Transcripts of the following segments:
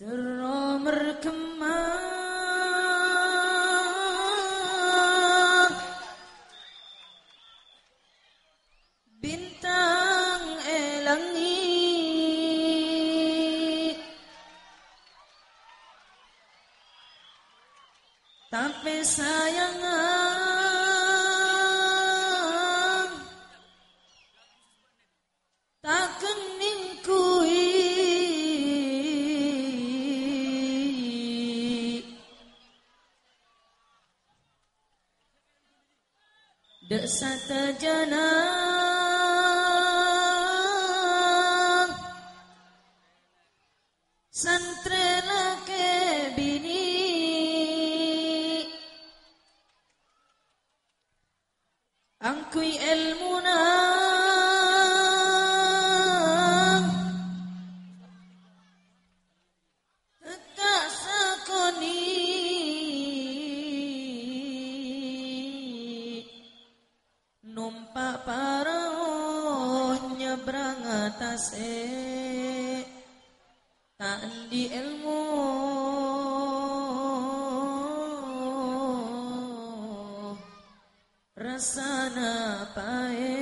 Dero merkemang Bintang elangi. Tapi sayang seterjana santrelake angkui ilmu Tak di ilmu. Rasana pae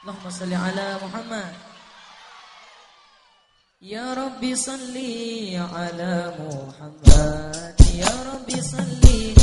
Allahumma salli ala Muhammad. Ya Rabbi salli ala Muhammad. Ya Rabbi salli